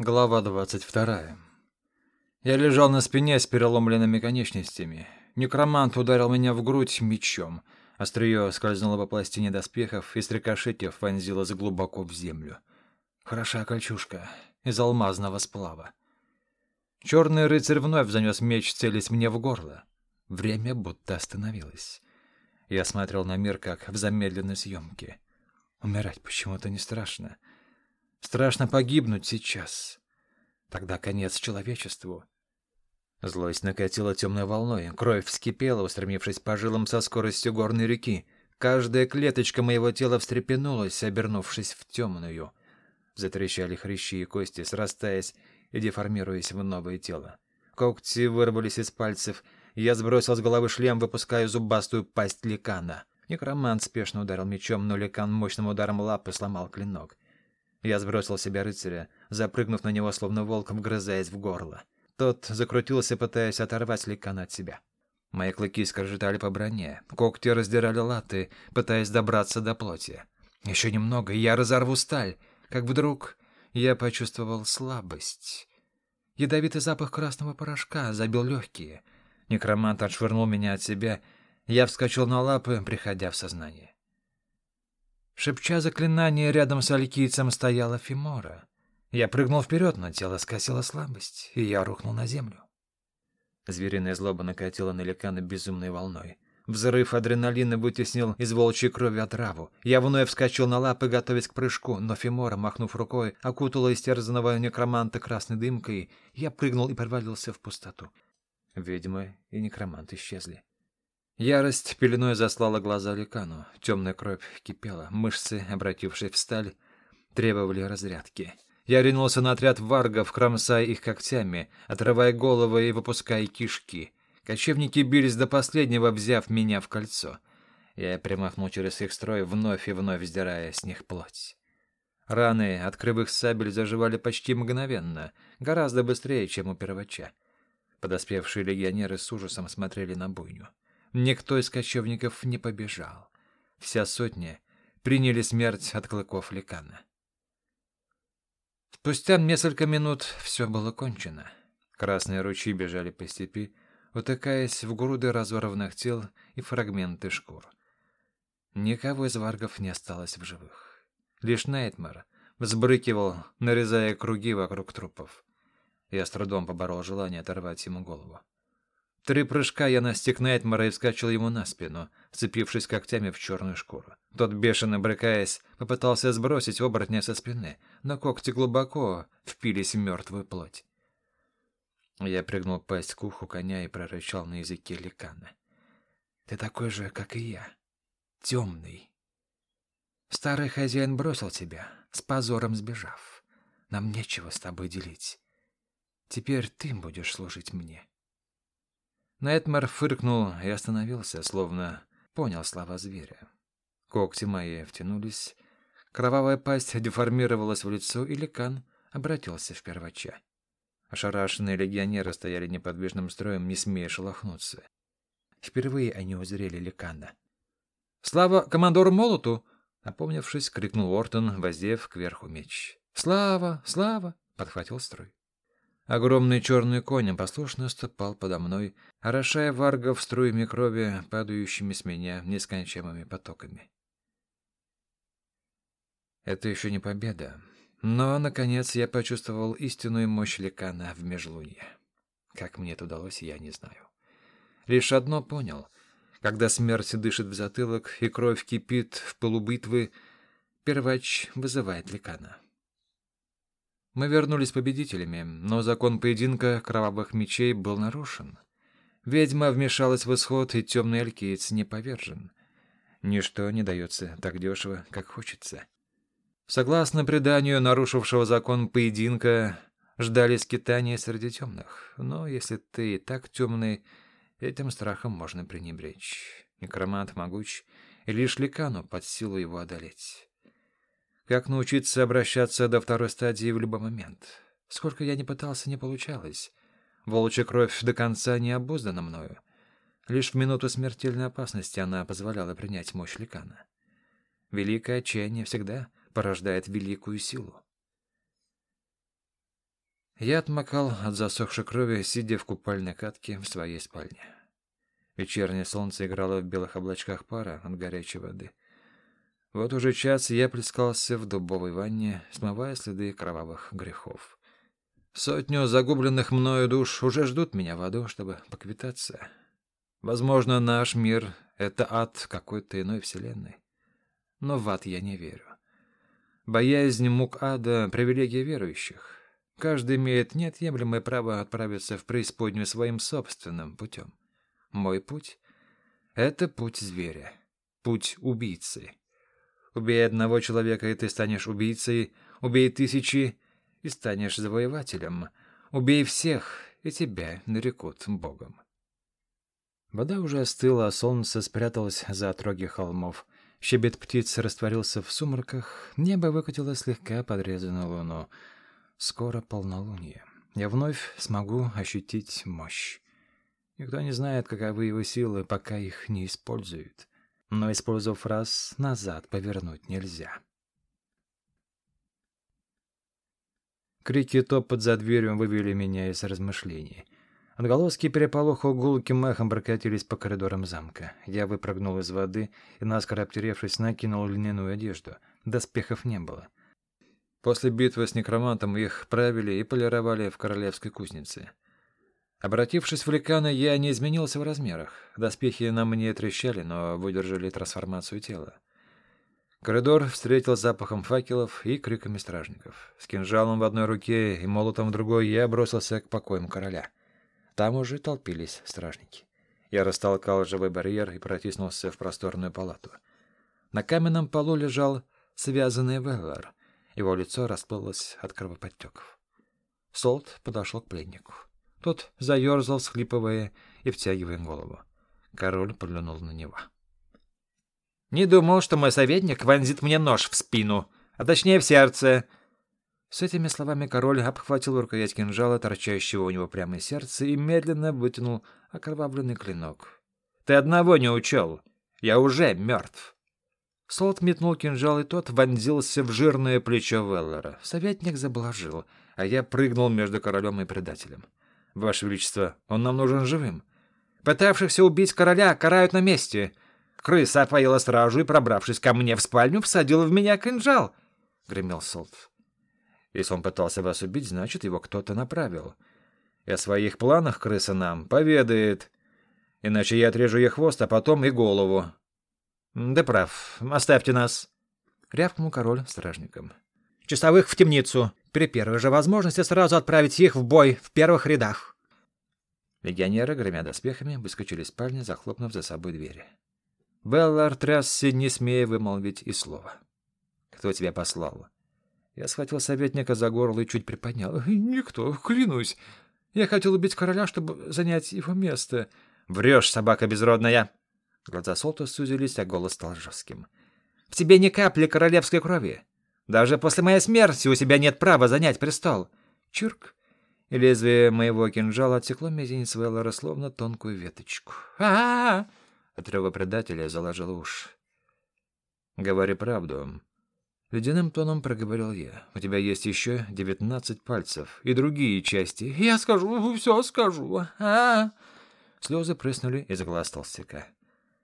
Глава двадцать вторая. Я лежал на спине с переломленными конечностями. Некромант ударил меня в грудь мечом. Острие скользнуло по пластине доспехов и, стрикошетив, вонзилось глубоко в землю. Хороша кольчушка из алмазного сплава. Черный рыцарь вновь занес меч, целясь мне в горло. Время будто остановилось. Я смотрел на мир, как в замедленной съемке. Умирать почему-то не страшно. Страшно погибнуть сейчас. Тогда конец человечеству. Злость накатила темной волной, кровь вскипела, устремившись по жилам со скоростью горной реки. Каждая клеточка моего тела встрепенулась, обернувшись в темную. Затрещали хрящи и кости, срастаясь и деформируясь в новое тело. Когти вырвались из пальцев, я сбросил с головы шлем, выпуская зубастую пасть ликана. Некромант спешно ударил мечом, но ликан мощным ударом лапы сломал клинок. Я сбросил себя рыцаря, запрыгнув на него, словно волк, вгрызаясь в горло. Тот закрутился, пытаясь оторвать ликана от себя. Мои клыки скрежетали по броне, когти раздирали латы, пытаясь добраться до плоти. Еще немного, и я разорву сталь. Как вдруг я почувствовал слабость. Ядовитый запах красного порошка забил легкие. Некромант отшвырнул меня от себя. Я вскочил на лапы, приходя в сознание. Шепча заклинание, рядом с алькийцем стояла Фимора. Я прыгнул вперед, но тело скосило слабость, и я рухнул на землю. Звериная злоба накатила на Ликана безумной волной. Взрыв адреналина вытеснил из волчьей крови отраву. Я вновь вскочил на лапы, готовясь к прыжку, но Фимора, махнув рукой, окутала истерзанного некроманта красной дымкой. Я прыгнул и провалился в пустоту. Ведьма и некромант исчезли. Ярость пеленой заслала глаза Ликану. Темная кровь кипела, мышцы, обратившись в сталь, требовали разрядки. Я ринулся на отряд варгов, кромсая их когтями, отрывая головы и выпуская кишки. Кочевники бились до последнего, взяв меня в кольцо. Я примахнул через их строй, вновь и вновь сдирая с них плоть. Раны от кривых сабель заживали почти мгновенно, гораздо быстрее, чем у первача. Подоспевшие легионеры с ужасом смотрели на буйню. Никто из кочевников не побежал. Вся сотня приняли смерть от клыков ликана. Спустя несколько минут все было кончено. Красные ручьи бежали по степи, утыкаясь в груды разорванных тел и фрагменты шкур. Никого из варгов не осталось в живых. Лишь Найтмар взбрыкивал, нарезая круги вокруг трупов. Я с трудом поборол желание оторвать ему голову. Три прыжка я настиг Найтмара и вскочил ему на спину, вцепившись когтями в черную шкуру. Тот, бешено брыкаясь, попытался сбросить оборотня со спины, но когти глубоко впились в мертвую плоть. Я пригнул пасть к уху коня и прорычал на языке ликана. «Ты такой же, как и я. Темный. Старый хозяин бросил тебя, с позором сбежав. Нам нечего с тобой делить. Теперь ты будешь служить мне». Найтмар фыркнул и остановился, словно понял слова зверя. Когти мои втянулись, кровавая пасть деформировалась в лицо, и ликан обратился в первача. Ошарашенные легионеры стояли неподвижным строем, не смея шелохнуться. Впервые они узрели ликана. «Слава командору Молоту!» — опомнившись, крикнул Ортон, воздев кверху меч. «Слава! Слава!» — подхватил строй. Огромный черный конь послушно ступал подо мной, орошая варгов струями крови, падающими с меня нескончаемыми потоками. Это еще не победа, но, наконец, я почувствовал истинную мощь ликана в межлунье. Как мне это удалось, я не знаю. Лишь одно понял. Когда смерть дышит в затылок и кровь кипит в полубитвы, первач вызывает ликана. Мы вернулись победителями, но закон поединка кровавых мечей был нарушен. Ведьма вмешалась в исход, и темный алькеец не повержен. Ничто не дается так дешево, как хочется. Согласно преданию нарушившего закон поединка, ждали скитания среди темных. Но если ты и так темный, этим страхом можно пренебречь. Некромант могуч, и лишь ликану под силу его одолеть. Как научиться обращаться до второй стадии в любой момент? Сколько я не пытался, не получалось. Волчья кровь до конца не обуздана мною. Лишь в минуту смертельной опасности она позволяла принять мощь ликана. Великое отчаяние всегда порождает великую силу. Я отмокал от засохшей крови, сидя в купальной катке в своей спальне. Вечернее солнце играло в белых облачках пара от горячей воды. Вот уже час я плескался в дубовой ванне, смывая следы кровавых грехов. Сотню загубленных мною душ уже ждут меня в аду, чтобы поквитаться. Возможно, наш мир — это ад какой-то иной вселенной. Но в ад я не верю. Боязнь мук ада — привилегия верующих. Каждый имеет неотъемлемое право отправиться в преисподнюю своим собственным путем. Мой путь — это путь зверя, путь убийцы. Убей одного человека, и ты станешь убийцей. Убей тысячи, и станешь завоевателем. Убей всех, и тебя нарекут богом. Вода уже остыла, а солнце спряталось за отроги холмов. Щебет птиц растворился в сумраках, небо выкатило слегка подрезанную луну. Скоро полнолуние. Я вновь смогу ощутить мощь. Никто не знает, каковы его силы, пока их не используют но, использовав раз, назад повернуть нельзя. Крики и топот за дверью вывели меня из размышлений. Отголоски переполоха гулким эхом прокатились по коридорам замка. Я выпрыгнул из воды и, наскоро обтеревшись, накинул льняную одежду. Доспехов не было. После битвы с некромантом их правили и полировали в королевской кузнице. Обратившись в ликана, я не изменился в размерах. Доспехи на мне трещали, но выдержали трансформацию тела. Коридор встретил запахом факелов и криками стражников. С кинжалом в одной руке и молотом в другой я бросился к покоям короля. Там уже толпились стражники. Я растолкал живой барьер и протиснулся в просторную палату. На каменном полу лежал связанный Веллар. Его лицо расплылось от кровоподтеков. Солт подошел к пленнику. Тот заерзал, схлипывая и втягивая голову. Король плюнул на него. «Не думал, что мой советник вонзит мне нож в спину, а точнее в сердце». С этими словами король обхватил рукоять кинжала, торчащего у него прямо из сердца, и медленно вытянул окровавленный клинок. «Ты одного не учел. Я уже мертв». Солт метнул кинжал, и тот вонзился в жирное плечо Веллера. Советник заблажил, а я прыгнул между королем и предателем. Ваше Величество, он нам нужен живым. Пытавшихся убить короля карают на месте. Крыса опоила стражу и, пробравшись ко мне в спальню, всадила в меня кинжал, — гремел Солт. Если он пытался вас убить, значит, его кто-то направил. И о своих планах крыса нам поведает. Иначе я отрежу ей хвост, а потом и голову. Да прав, оставьте нас, — рявкнул король стражникам. Часовых в темницу. При первой же возможности сразу отправить их в бой в первых рядах. Легионеры, гремя доспехами, выскочили из спальни, захлопнув за собой двери. Беллар трясся, не смея вымолвить и слова. «Кто тебя послал?» Я схватил советника за горло и чуть приподнял. «Никто, клянусь. Я хотел убить короля, чтобы занять его место». «Врешь, собака безродная!» Глаза Солта сузились, а голос стал жестким. «В тебе ни капли королевской крови. Даже после моей смерти у тебя нет права занять престол. Чурк. Лезвие моего кинжала отсекло мизинец Веллора словно тонкую веточку. а, -а, -а От рева предателя заложил уж. «Говори правду». Ледяным тоном проговорил я. «У тебя есть еще девятнадцать пальцев и другие части». «Я скажу, все скажу». А -а -а. Слезы прыснули из глаз толстяка.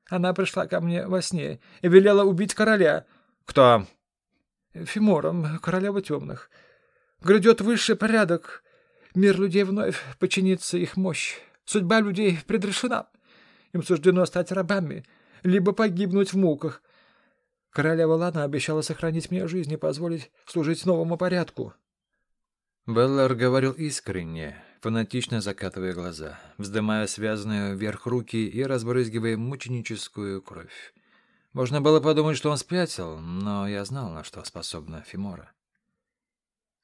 «Она пришла ко мне во сне и велела убить короля». «Кто?» Фимором, королева темных. Грядет высший порядок. Мир людей вновь подчинится их мощь. Судьба людей предрешена. Им суждено стать рабами, либо погибнуть в муках. Королева Лана обещала сохранить мне жизнь и позволить служить новому порядку. Беллар говорил искренне, фанатично закатывая глаза, вздымая связанные вверх руки и разбрызгивая мученическую кровь. Можно было подумать, что он спятил, но я знал, на что способна Фимора.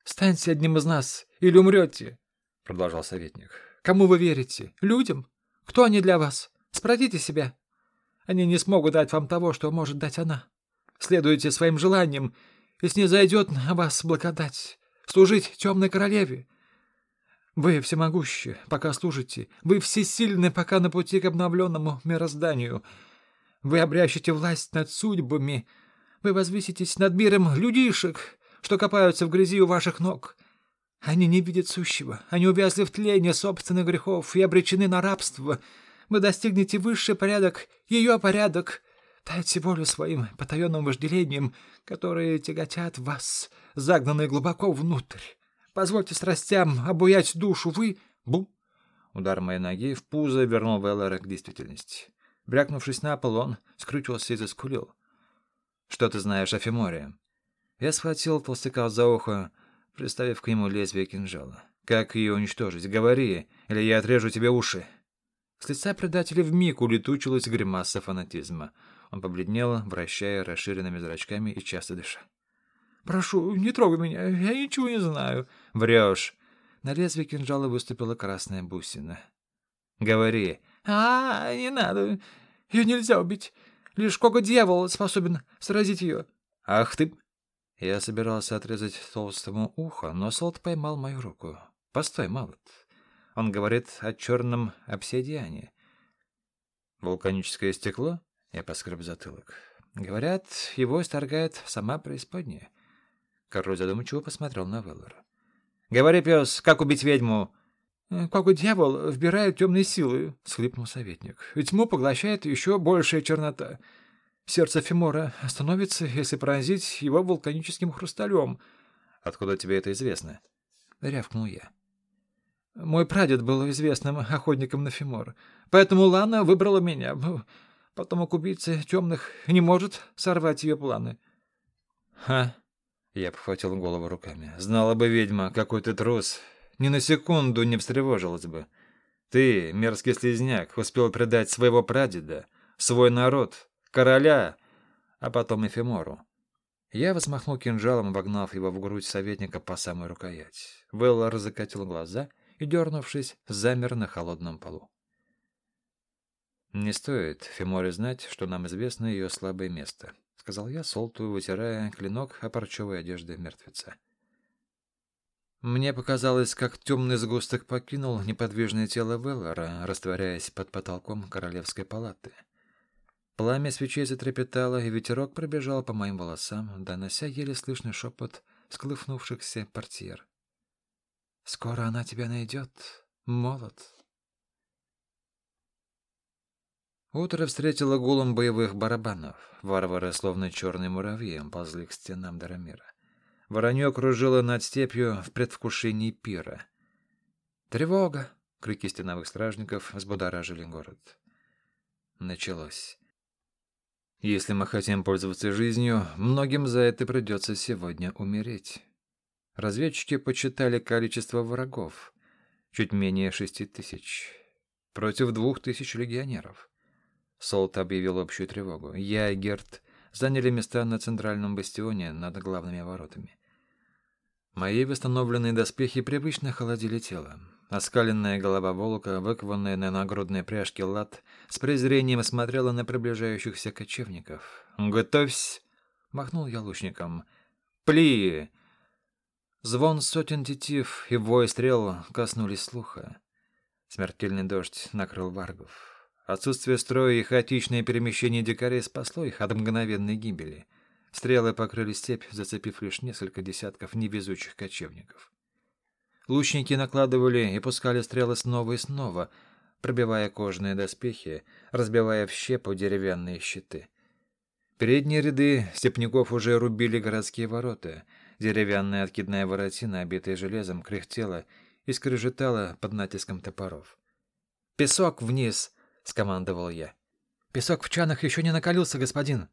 «Станьте одним из нас, или умрете», — продолжал советник. «Кому вы верите? Людям? Кто они для вас? Спросите себя. Они не смогут дать вам того, что может дать она. Следуйте своим желаниям, и снизойдет на вас благодать. Служить темной королеве. Вы всемогущи, пока служите. Вы всесильны, пока на пути к обновленному мирозданию». Вы обрящете власть над судьбами. Вы возвыситесь над миром людишек, что копаются в грязи у ваших ног. Они не видят сущего. Они увязли в тлении собственных грехов и обречены на рабство. Вы достигнете высший порядок, ее порядок. Дайте волю своим потаенным вожделениям, которые тяготят вас, загнанные глубоко внутрь. Позвольте страстям обуять душу. Вы... Бум! Удар моей ноги в пузо вернул Веллера к действительности. Брякнувшись на пол, он скрутился и заскулил. «Что ты знаешь о Фиморе?» Я схватил толстяка за ухо, приставив к нему лезвие кинжала. «Как ее уничтожить? Говори, или я отрежу тебе уши!» С лица предателя вмиг улетучилась гримаса фанатизма. Он побледнел, вращая расширенными зрачками и часто дыша. «Прошу, не трогай меня, я ничего не знаю». «Врешь». На лезвие кинжала выступила красная бусина. «Говори». «А, не надо. Ее нельзя убить. Лишь кого-дьявол способен сразить ее». «Ах ты...» Я собирался отрезать толстому ухо, но Солт поймал мою руку. «Постой, Малот. Он говорит о черном обсидиане». «Вулканическое стекло?» Я поскреб затылок. «Говорят, его исторгает сама преисподняя». Король задумчиво посмотрел на Веллора. «Говори, пес, как убить ведьму?» «Э, «Как дьявол вбирает темные силы», — схлипнул советник. «Тьму поглощает еще большая чернота. Сердце Фимора остановится, если поразить его вулканическим хрусталем». «Откуда тебе это известно?» — рявкнул я. «Мой прадед был известным охотником на Фимор, поэтому Лана выбрала меня. Потомок убийцы темных не может сорвать ее планы». «Ха!» — я обхватил голову руками. «Знала бы ведьма, какой ты трус, ни на секунду не встревожилась бы. Ты, мерзкий слезняк, успел предать своего прадеда, свой народ, короля, а потом Эфемору. Я взмахнул кинжалом, вогнав его в грудь советника по самой рукоять. Веллар закатил глаза и, дернувшись, замер на холодном полу. «Не стоит Феморе знать, что нам известно ее слабое место», — сказал я, солтую, вытирая клинок о парчевой одежды мертвеца. Мне показалось, как темный сгусток покинул неподвижное тело Веллора, растворяясь под потолком королевской палаты. Пламя свечей затрепетало, и ветерок пробежал по моим волосам, донося еле слышный шепот склыфнувшихся портьер. «Скоро она тебя найдет, молот!» Утро встретило гулом боевых барабанов. Варвары, словно черные муравьи, ползли к стенам Дарамира. Воронье кружило над степью в предвкушении пира. «Тревога!» — крики стеновых стражников взбудоражили город. Началось. Если мы хотим пользоваться жизнью, многим за это придется сегодня умереть. Разведчики почитали количество врагов. Чуть менее шести тысяч. Против двух тысяч легионеров. Солт объявил общую тревогу. Я и Герт заняли места на центральном бастионе над главными воротами. Мои восстановленные доспехи привычно холодили тело. Оскаленная голова волка, выкованная на нагрудной пряжке лад, с презрением смотрела на приближающихся кочевников. «Готовься!» — махнул я лучником. «Пли!» Звон сотен тетив и вой стрел коснулись слуха. Смертельный дождь накрыл варгов. Отсутствие строя и хаотичное перемещение дикарей спасло их от мгновенной гибели — Стрелы покрыли степь, зацепив лишь несколько десятков невезучих кочевников. Лучники накладывали и пускали стрелы снова и снова, пробивая кожаные доспехи, разбивая в щепу деревянные щиты. Передние ряды степняков уже рубили городские ворота. Деревянная откидная воротина, обитая железом, кряхтела и скрежетала под натиском топоров. «Песок вниз!» — скомандовал я. «Песок в чанах еще не накалился, господин!»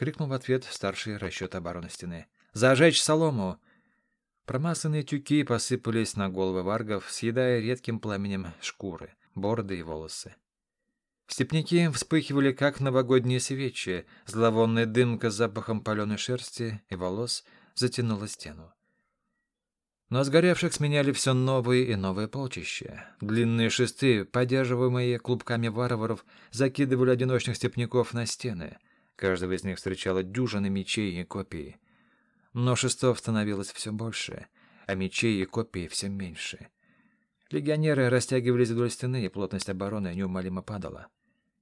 Крикнул в ответ старший расчет обороны стены. «Зажечь солому!» Промасанные тюки посыпались на головы варгов, съедая редким пламенем шкуры, бороды и волосы. Степняки вспыхивали, как новогодние свечи, зловонная дымка с запахом паленой шерсти и волос затянула стену. Но сгоревших сменяли все новые и новые полчища. Длинные шесты, поддерживаемые клубками варваров, закидывали одиночных степняков на стены — Каждого из них встречала дюжины мечей и копий. Но шестов становилось все больше, а мечей и копий все меньше. Легионеры растягивались вдоль стены, и плотность обороны неумолимо падала.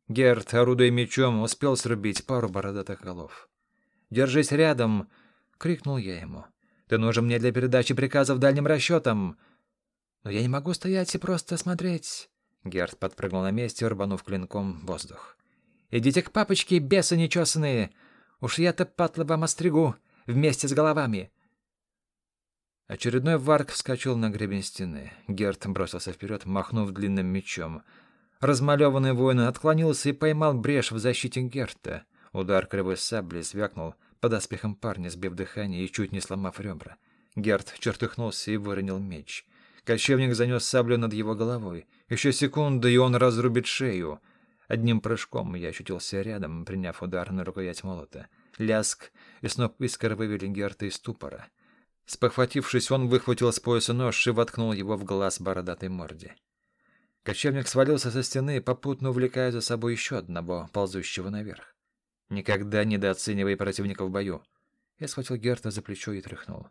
Герд, орудуя мечом, успел срубить пару бородатых голов. «Держись рядом!» — крикнул я ему. Ты нужен мне для передачи приказов дальним расчетам. Но я не могу стоять и просто смотреть. Герд подпрыгнул на месте, рванув клинком воздух. «Идите к папочке, бесы нечесанные! Уж я-то патлы вам остригу вместе с головами!» Очередной варк вскочил на гребень стены. Герд бросился вперед, махнув длинным мечом. Размалеванный воин отклонился и поймал брешь в защите Герта. Удар кривой сабли звякнул под аспехом парня, сбив дыхание и чуть не сломав ребра. Герт чертыхнулся и выронил меч. Кочевник занес саблю над его головой. Еще секунда, и он разрубит шею. Одним прыжком я очутился рядом, приняв удар на рукоять молота. Ляск и сноп искр вывели Герта из ступора. Спохватившись, он выхватил с пояса нож и воткнул его в глаз бородатой морде. Кочевник свалился со стены, попутно увлекая за собой еще одного, ползущего наверх. Никогда недооценивай противника в бою. Я схватил Герта за плечо и тряхнул.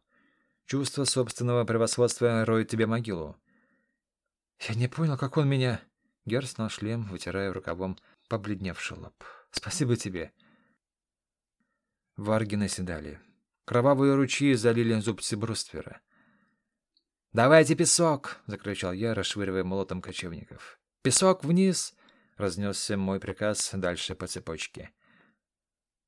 Чувство собственного превосходства роет тебе могилу. Я не понял, как он меня... Герт снял шлем, вытирая рукавом побледневший лоб. Спасибо тебе. Варги наседали. Кровавые ручьи залили зубцы бруствера. «Давайте песок!» — закричал я, расшвыривая молотом кочевников. «Песок вниз!» — разнесся мой приказ дальше по цепочке.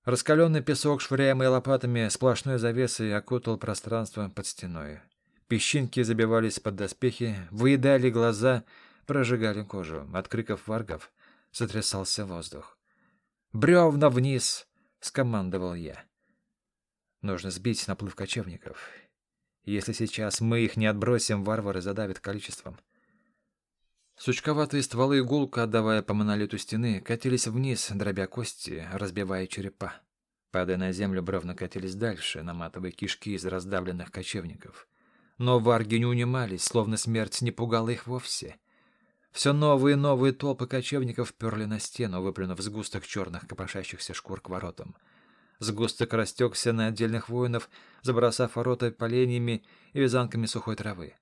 Раскаленный песок, швыряемый лопатами, сплошной завесой окутал пространство под стеной. Песчинки забивались под доспехи, выедали глаза, прожигали кожу. От криков варгов сотрясался воздух. «Бревна вниз!» — скомандовал я. Нужно сбить наплыв кочевников. Если сейчас мы их не отбросим, варвары задавят количеством. Сучковатые стволы игулка, отдавая по монолиту стены, катились вниз, дробя кости, разбивая черепа. Падая на землю, бревна катились дальше, наматывая кишки из раздавленных кочевников. Но варги не унимались, словно смерть не пугала их вовсе. Все новые и новые толпы кочевников перли на стену, выплюнув сгусток черных копошащихся шкур к воротам — Сгусток растекся на отдельных воинов, забросав ворота поленьями и вязанками сухой травы.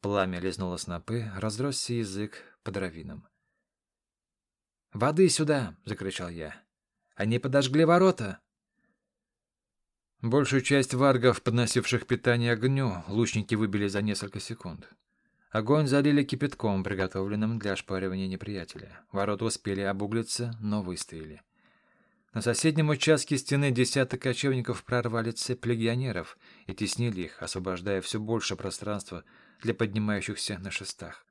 Пламя лизнуло снопы, разросся язык по дровинам. «Воды сюда!» — закричал я. «Они подожгли ворота!» Большую часть варгов, подносивших питание огню, лучники выбили за несколько секунд. Огонь залили кипятком, приготовленным для ошпаривания неприятеля. Ворота успели обуглиться, но выстояли. На соседнем участке стены десяток кочевников прорвали цепь легионеров и теснили их, освобождая все больше пространства для поднимающихся на шестах.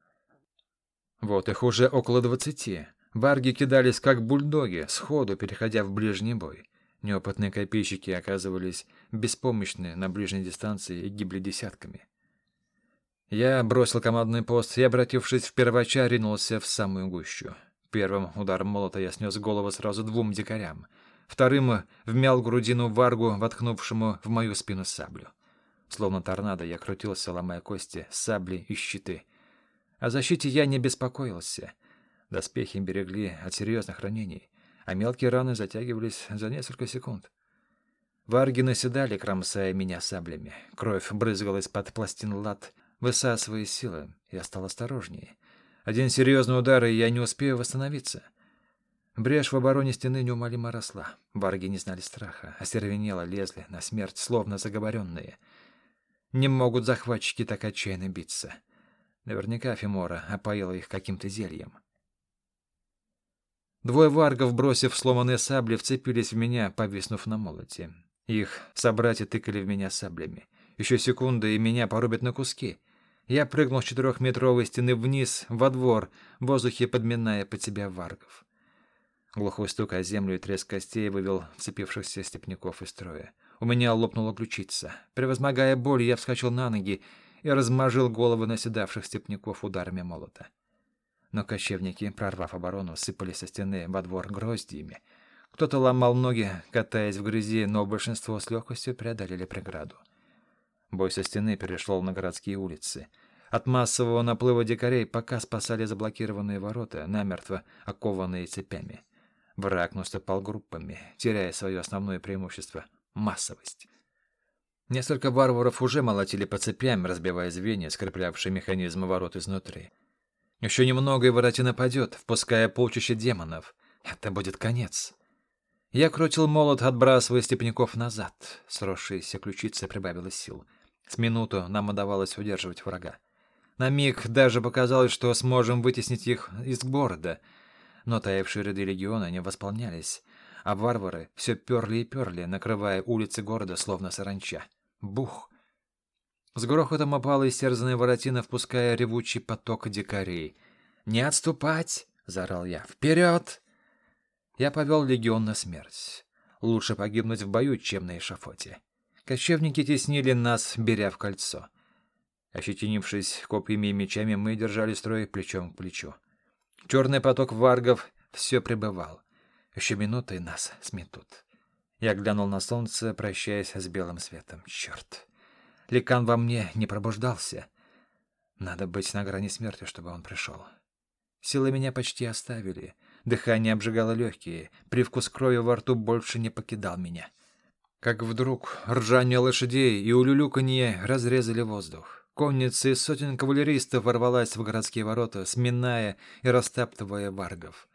Вот их уже около двадцати. Барги кидались как бульдоги, сходу переходя в ближний бой. Неопытные копейщики оказывались беспомощны на ближней дистанции и гибли десятками. Я бросил командный пост и, обратившись в первача, ринулся в самую гущу. Первым ударом молота я снес голову сразу двум дикарям. Вторым вмял грудину варгу, воткнувшему в мою спину саблю. Словно торнадо я крутился, ломая кости, сабли и щиты. О защите я не беспокоился. Доспехи берегли от серьезных ранений, а мелкие раны затягивались за несколько секунд. Варги наседали, кромсая меня саблями. Кровь брызгала из-под пластин лад, высасывая силы. Я стал осторожнее. Один серьезный удар, и я не успею восстановиться. Брешь в обороне стены неумолимо росла. Варги не знали страха, остервенело лезли на смерть, словно заговоренные. Не могут захватчики так отчаянно биться. Наверняка Фимора опоила их каким-то зельем. Двое варгов, бросив сломанные сабли, вцепились в меня, повиснув на молоте. Их собратья тыкали в меня саблями. Еще секунда, и меня порубят на куски — я прыгнул с четырехметровой стены вниз, во двор, в воздухе подминая под себя варгов. Глухой стук о землю и треск костей вывел вцепившихся степняков из строя. У меня лопнула ключица. Превозмогая боль, я вскочил на ноги и размажил головы наседавших степняков ударами молота. Но кочевники, прорвав оборону, сыпали со стены во двор гроздьями. Кто-то ломал ноги, катаясь в грязи, но большинство с легкостью преодолели преграду. Бой со стены перешел на городские улицы. От массового наплыва дикарей пока спасали заблокированные ворота, намертво окованные цепями. Враг наступал группами, теряя свое основное преимущество — массовость. Несколько варваров уже молотили по цепям, разбивая звенья, скреплявшие механизмы ворот изнутри. Еще немного, и вороте нападет, впуская полчища демонов. Это будет конец. Я крутил молот, отбрасывая степняков назад. Сросшаяся ключица прибавила сил. С минуту нам удавалось удерживать врага. На миг даже показалось, что сможем вытеснить их из города, но таявшие ряды легиона не восполнялись, а варвары все перли и перли, накрывая улицы города, словно саранча. Бух! С грохотом опала истерзанная воротина, впуская ревучий поток дикарей. «Не отступать!» — заорал я. «Вперед!» Я повел легион на смерть. Лучше погибнуть в бою, чем на эшафоте. Кочевники теснили нас, беря в кольцо. Ощетинившись копьями и мечами, мы держали строй плечом к плечу. Черный поток варгов все пребывал. Еще минуты нас сметут. Я глянул на солнце, прощаясь с белым светом. Черт! Ликан во мне не пробуждался. Надо быть на грани смерти, чтобы он пришел. Силы меня почти оставили. Дыхание обжигало легкие. Привкус крови во рту больше не покидал меня. Как вдруг ржание лошадей и улюлюканье разрезали воздух. Конница из сотен кавалеристов ворвалась в городские ворота, сминая и растаптывая варгов.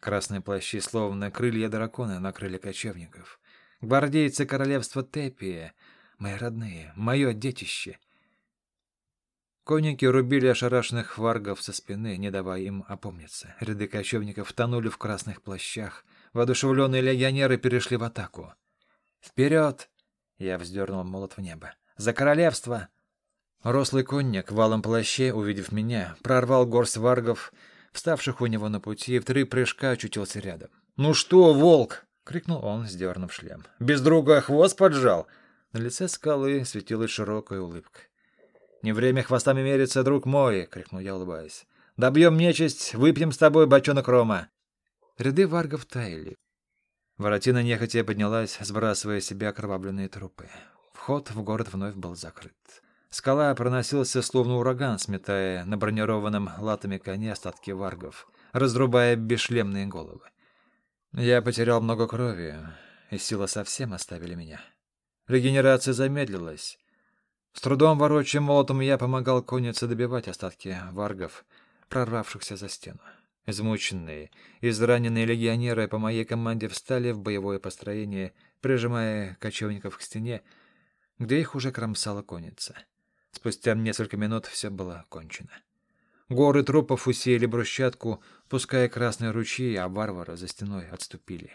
Красные плащи, словно крылья дракона, накрыли кочевников. Гвардейцы королевства Тепия, мои родные, мое детище. Конники рубили ошарашенных варгов со спины, не давая им опомниться. Ряды кочевников тонули в красных плащах. Воодушевленные легионеры перешли в атаку. «Вперед!» — я вздернул молот в небо. «За королевство!» Рослый конник в валом плаще, увидев меня, прорвал горсть варгов, вставших у него на пути, и в три прыжка очутился рядом. «Ну что, волк!» — крикнул он, сдернув шлем. «Без друга хвост поджал!» На лице скалы светилась широкая улыбка. «Не время хвостами мериться, друг мой!» — крикнул я, улыбаясь. «Добьем нечисть, выпьем с тобой бочонок рома!» Ряды варгов таяли. Воротина нехотя поднялась, сбрасывая с себя окровавленные трупы. Вход в город вновь был закрыт. Скала проносился словно ураган, сметая на бронированном латами коне остатки варгов, разрубая бесшлемные головы. Я потерял много крови, и силы совсем оставили меня. Регенерация замедлилась. С трудом ворочая молотом я помогал коннице добивать остатки варгов, прорвавшихся за стену. Измученные, израненные легионеры по моей команде встали в боевое построение, прижимая кочевников к стене, где их уже кромсала конница. Спустя несколько минут все было кончено. Горы трупов усеяли брусчатку, пуская красные ручьи, а варвары за стеной отступили.